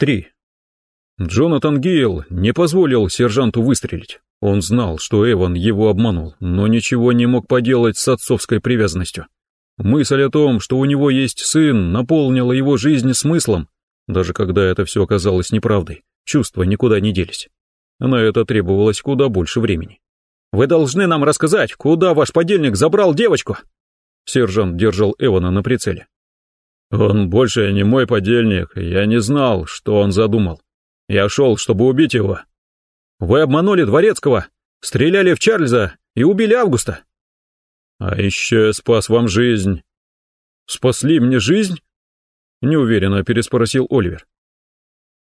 3. Джонатан Гейл не позволил сержанту выстрелить. Он знал, что Эван его обманул, но ничего не мог поделать с отцовской привязанностью. Мысль о том, что у него есть сын, наполнила его жизнь смыслом, даже когда это все оказалось неправдой, чувства никуда не делись. На это требовалось куда больше времени. «Вы должны нам рассказать, куда ваш подельник забрал девочку?» Сержант держал Эвана на прицеле. «Он больше не мой подельник, я не знал, что он задумал. Я шел, чтобы убить его». «Вы обманули Дворецкого, стреляли в Чарльза и убили Августа». «А еще я спас вам жизнь». «Спасли мне жизнь?» Неуверенно переспросил Оливер.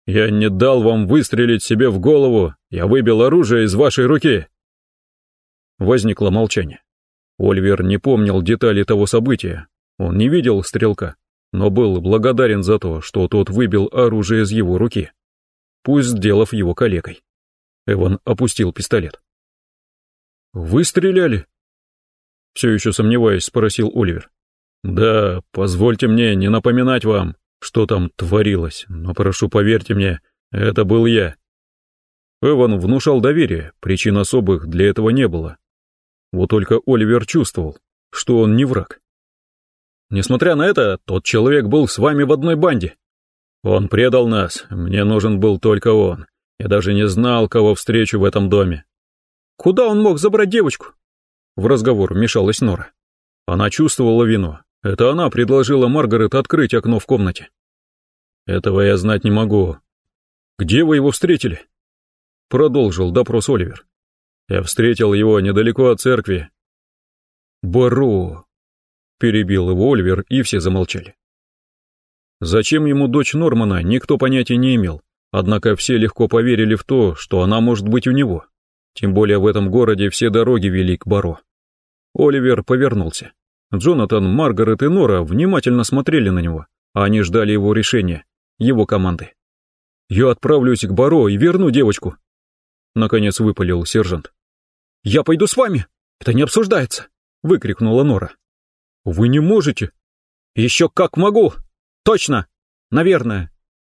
«Я не дал вам выстрелить себе в голову, я выбил оружие из вашей руки». Возникло молчание. Оливер не помнил детали того события. Он не видел стрелка, но был благодарен за то, что тот выбил оружие из его руки, пусть сделав его калекой. Эван опустил пистолет. «Вы стреляли?» Все еще сомневаясь, спросил Оливер. «Да, позвольте мне не напоминать вам, что там творилось, но прошу, поверьте мне, это был я». Эван внушал доверие, причин особых для этого не было. Вот только Оливер чувствовал, что он не враг. Несмотря на это, тот человек был с вами в одной банде. Он предал нас, мне нужен был только он. Я даже не знал, кого встречу в этом доме. Куда он мог забрать девочку? В разговор вмешалась Нора. Она чувствовала вину. Это она предложила Маргарет открыть окно в комнате. Этого я знать не могу. Где вы его встретили? Продолжил допрос Оливер. Я встретил его недалеко от церкви. Баро, перебил его Оливер, и все замолчали. Зачем ему дочь Нормана, никто понятия не имел, однако все легко поверили в то, что она может быть у него. Тем более в этом городе все дороги вели к Баро. Оливер повернулся. Джонатан, Маргарет и Нора внимательно смотрели на него, а они ждали его решения, его команды. «Я отправлюсь к Баро и верну девочку», — наконец выпалил сержант. «Я пойду с вами! Это не обсуждается!» — выкрикнула Нора. «Вы не можете!» «Еще как могу! Точно! Наверное!»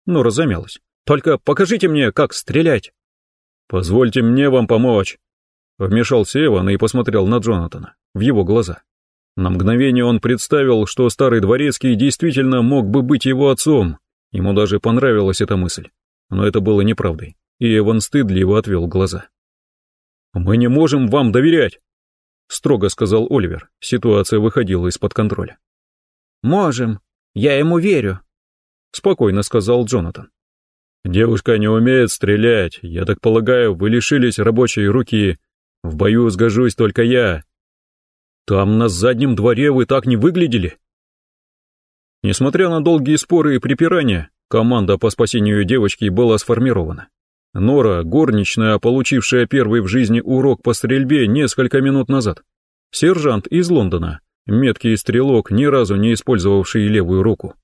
Нора замялась. «Только покажите мне, как стрелять!» «Позвольте мне вам помочь!» Вмешался Эван и посмотрел на Джонатана, в его глаза. На мгновение он представил, что старый дворецкий действительно мог бы быть его отцом. Ему даже понравилась эта мысль. Но это было неправдой, и Эван стыдливо отвел глаза. «Мы не можем вам доверять», — строго сказал Оливер. Ситуация выходила из-под контроля. «Можем. Я ему верю», — спокойно сказал Джонатан. «Девушка не умеет стрелять. Я так полагаю, вы лишились рабочей руки. В бою сгожусь только я. Там на заднем дворе вы так не выглядели». Несмотря на долгие споры и припирания, команда по спасению девочки была сформирована. Нора, горничная, получившая первый в жизни урок по стрельбе несколько минут назад. Сержант из Лондона, меткий стрелок, ни разу не использовавший левую руку.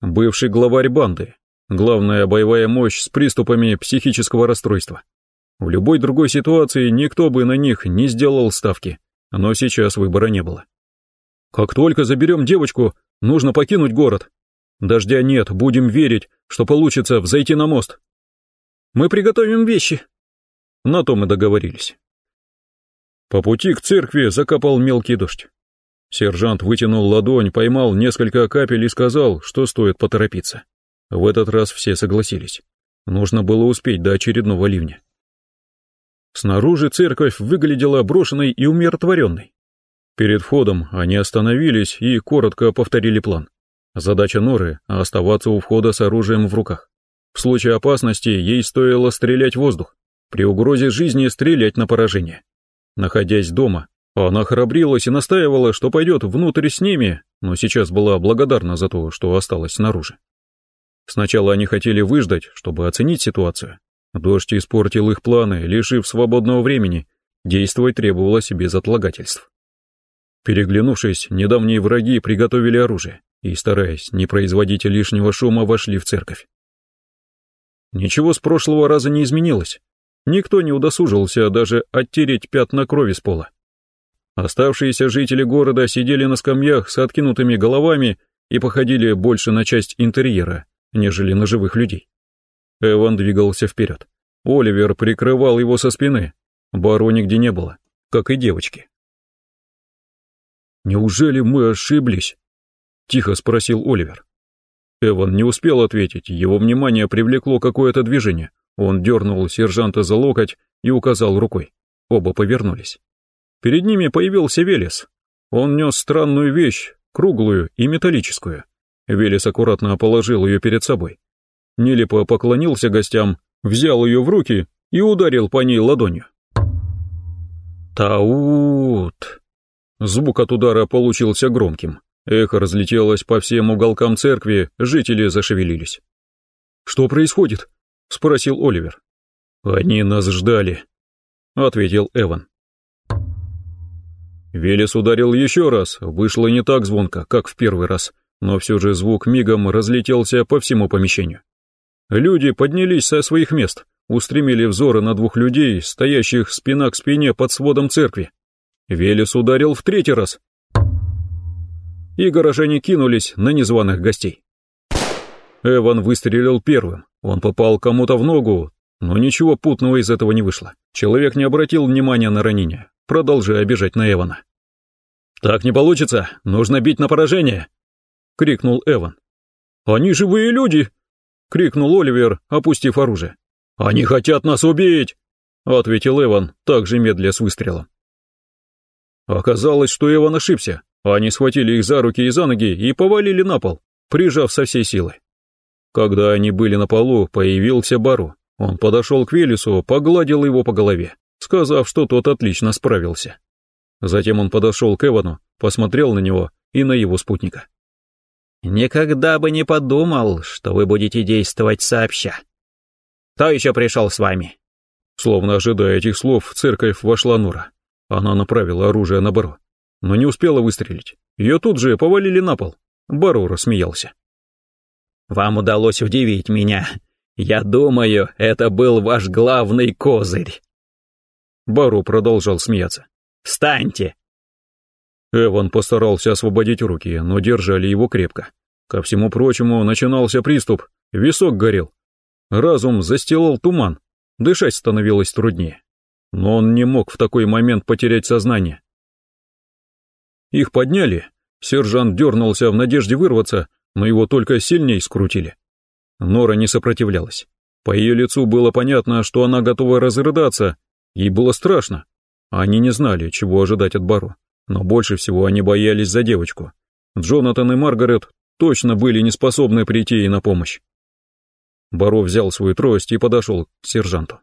Бывший главарь банды, главная боевая мощь с приступами психического расстройства. В любой другой ситуации никто бы на них не сделал ставки, но сейчас выбора не было. Как только заберем девочку, нужно покинуть город. Дождя нет, будем верить, что получится взойти на мост. Мы приготовим вещи. На то мы договорились. По пути к церкви закапал мелкий дождь. Сержант вытянул ладонь, поймал несколько капель и сказал, что стоит поторопиться. В этот раз все согласились. Нужно было успеть до очередного ливня. Снаружи церковь выглядела брошенной и умиротворенной. Перед входом они остановились и коротко повторили план. Задача Норы — оставаться у входа с оружием в руках. В случае опасности ей стоило стрелять в воздух, при угрозе жизни стрелять на поражение. Находясь дома, она храбрилась и настаивала, что пойдет внутрь с ними, но сейчас была благодарна за то, что осталась снаружи. Сначала они хотели выждать, чтобы оценить ситуацию. Дождь испортил их планы, лишив свободного времени, действовать требовалось без отлагательств. Переглянувшись, недавние враги приготовили оружие и, стараясь не производить лишнего шума, вошли в церковь. Ничего с прошлого раза не изменилось. Никто не удосужился даже оттереть пятна крови с пола. Оставшиеся жители города сидели на скамьях с откинутыми головами и походили больше на часть интерьера, нежели на живых людей. Эван двигался вперед. Оливер прикрывал его со спины. Баро нигде не было, как и девочки. «Неужели мы ошиблись?» — тихо спросил Оливер. Эван не успел ответить, его внимание привлекло какое-то движение. Он дернул сержанта за локоть и указал рукой. Оба повернулись. Перед ними появился Велес. Он нес странную вещь, круглую и металлическую. Велес аккуратно положил ее перед собой. Нелепо поклонился гостям, взял ее в руки и ударил по ней ладонью. Таут! Звук от удара получился громким. Эхо разлетелось по всем уголкам церкви, жители зашевелились. «Что происходит?» — спросил Оливер. «Они нас ждали», — ответил Эван. Велес ударил еще раз, вышло не так звонко, как в первый раз, но все же звук мигом разлетелся по всему помещению. Люди поднялись со своих мест, устремили взоры на двух людей, стоящих спина к спине под сводом церкви. Велес ударил в третий раз. И горожане кинулись на незваных гостей. Эван выстрелил первым. Он попал кому-то в ногу, но ничего путного из этого не вышло. Человек не обратил внимания на ранение, продолжая бежать на Эвана. «Так не получится, нужно бить на поражение!» — крикнул Эван. «Они живые люди!» — крикнул Оливер, опустив оружие. «Они хотят нас убить!» — ответил Эван, также медля с выстрелом. Оказалось, что Эван ошибся. Они схватили их за руки и за ноги и повалили на пол, прижав со всей силы. Когда они были на полу, появился Бару. Он подошел к Велесу, погладил его по голове, сказав, что тот отлично справился. Затем он подошел к Эвану, посмотрел на него и на его спутника. «Никогда бы не подумал, что вы будете действовать сообща. Кто еще пришел с вами?» Словно ожидая этих слов, в церковь вошла Нура. Она направила оружие на Баро, но не успела выстрелить. Ее тут же повалили на пол. Баро рассмеялся. «Вам удалось удивить меня. Я думаю, это был ваш главный козырь». Баро продолжал смеяться. «Встаньте!» Эван постарался освободить руки, но держали его крепко. Ко всему прочему, начинался приступ, висок горел. Разум застилал туман, дышать становилось труднее но он не мог в такой момент потерять сознание. Их подняли, сержант дернулся в надежде вырваться, но его только сильней скрутили. Нора не сопротивлялась. По ее лицу было понятно, что она готова разрыдаться, ей было страшно. Они не знали, чего ожидать от Бару, но больше всего они боялись за девочку. Джонатан и Маргарет точно были не способны прийти ей на помощь. Баро взял свою трость и подошел к сержанту.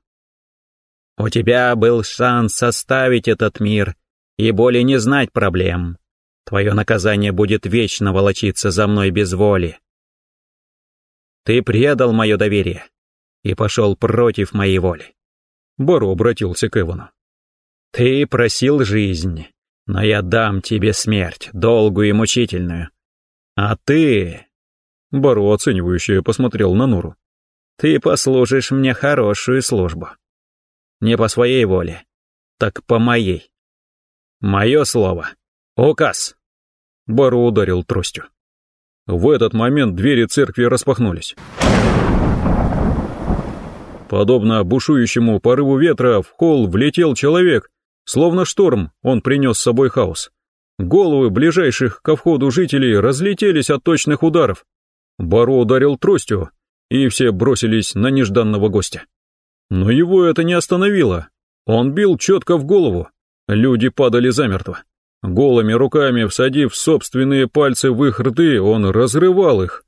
У тебя был шанс составить этот мир и более не знать проблем. Твое наказание будет вечно волочиться за мной без воли. Ты предал мое доверие и пошел против моей воли. Баро обратился к Эвану. Ты просил жизнь, но я дам тебе смерть, долгую и мучительную. А ты... Баро оценивающе посмотрел на Нуру. Ты послужишь мне хорошую службу. Не по своей воле, так по моей. Мое слово. Указ. Бару ударил тростью. В этот момент двери церкви распахнулись. Подобно бушующему порыву ветра в холл влетел человек, словно шторм, он принес с собой хаос. Головы ближайших ко входу жителей разлетелись от точных ударов. Баро ударил тростью, и все бросились на нежданного гостя. Но его это не остановило. Он бил четко в голову. Люди падали замертво. Голыми руками, всадив собственные пальцы в их рты, он разрывал их.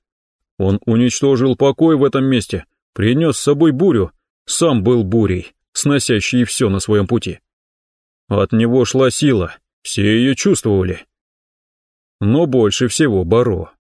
Он уничтожил покой в этом месте, принес с собой бурю, сам был бурей, сносящей все на своем пути. От него шла сила, все ее чувствовали. Но больше всего Баро.